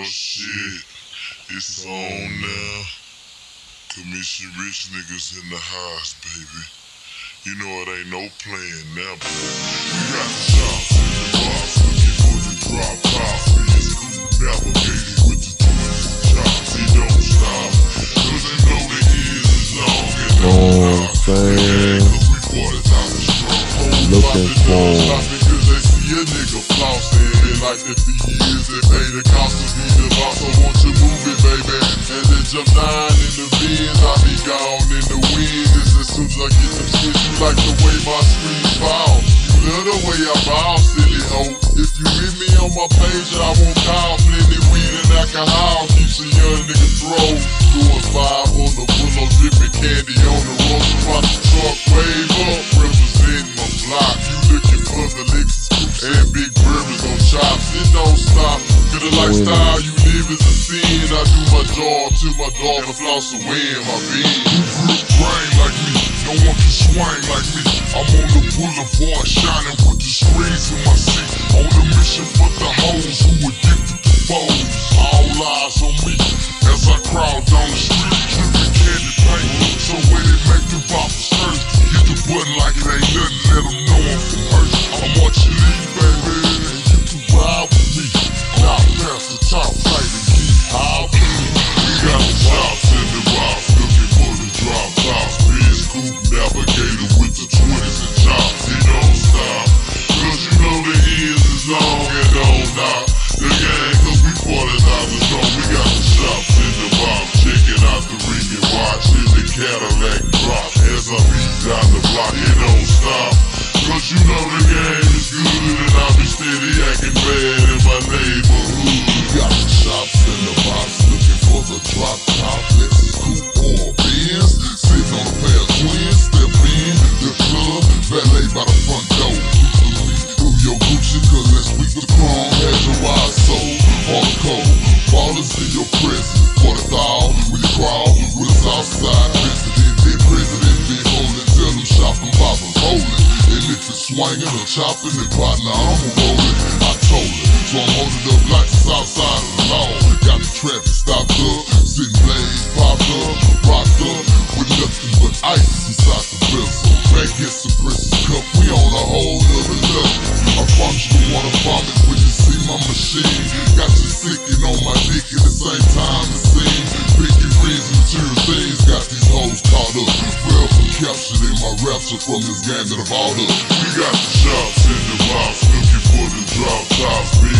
Oh shit, it's on now. Commission rich niggas in the house, baby. You know it ain't no plan now, but we got the shots in the box looking for the drop like that for years, they pay the cost to be the. So won't you move it, baby? And then jump down in the bins. I be gone in the wind. As soon as I get them shit, you like the way my screens fall. You love the way I ball, silly hoe. If you hit me on my page, I won't call. Plenty weed and alcohol. Keeps a young nigga throw. Doing five on the willow, dripping candy on the road. Watch the truck wave up, representing my block. You looking do my job till my dog and floss away in my bin. You grip brain like me, no one can swing like me. I'm on the boulevard shining with the screens in my seat. On a mission for the hoes who addicted stop. The gang, cause we it out the strong. We got the shops in the box, checking out the ring and watching the Cadillac drop. As I beat down the block, it don't stop. Cause you know the game is good and I be steady acting bad in my neighborhood. We got the shops in the box looking for the drop top. Lexus coupe or Benz. Sitting on a pair of twins, step in the club, valet by the front door. Through your Gucci, cause let's the chrome. In your presence, for the thaw, when you crawl, with us outside. President, then president, been holding, tell them shopping, boppers, holding. And if it's swinging or chopping, then partner, I'ma roll it. I told it, so I'm holding up like it's outside of my rapture from this game that I've all up. We got the shops in the box, looking for the drop tops. Benz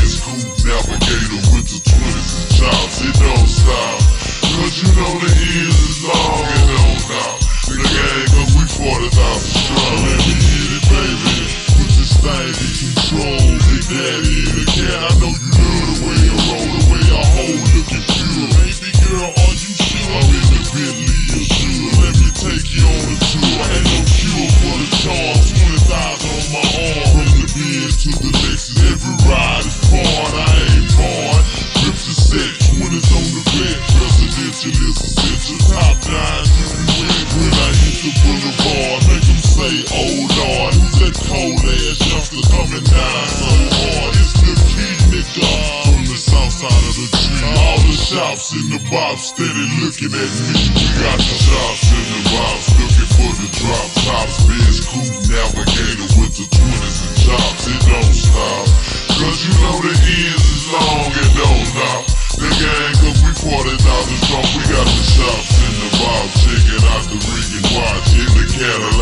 to the Lexus, every ride is born. I ain't born. Flip the set, 20s on the bed. Presidential is essential. Top nine, you can win. When I hit the boulevard, make them say, oh Lord, who's that cold ass youngster coming down so hard? It's the key nigga from the south side of the tree. All the shops in the box steady looking at me. We got the shops in the box looking for the drop tops. Benz coupe navigator Cadillac.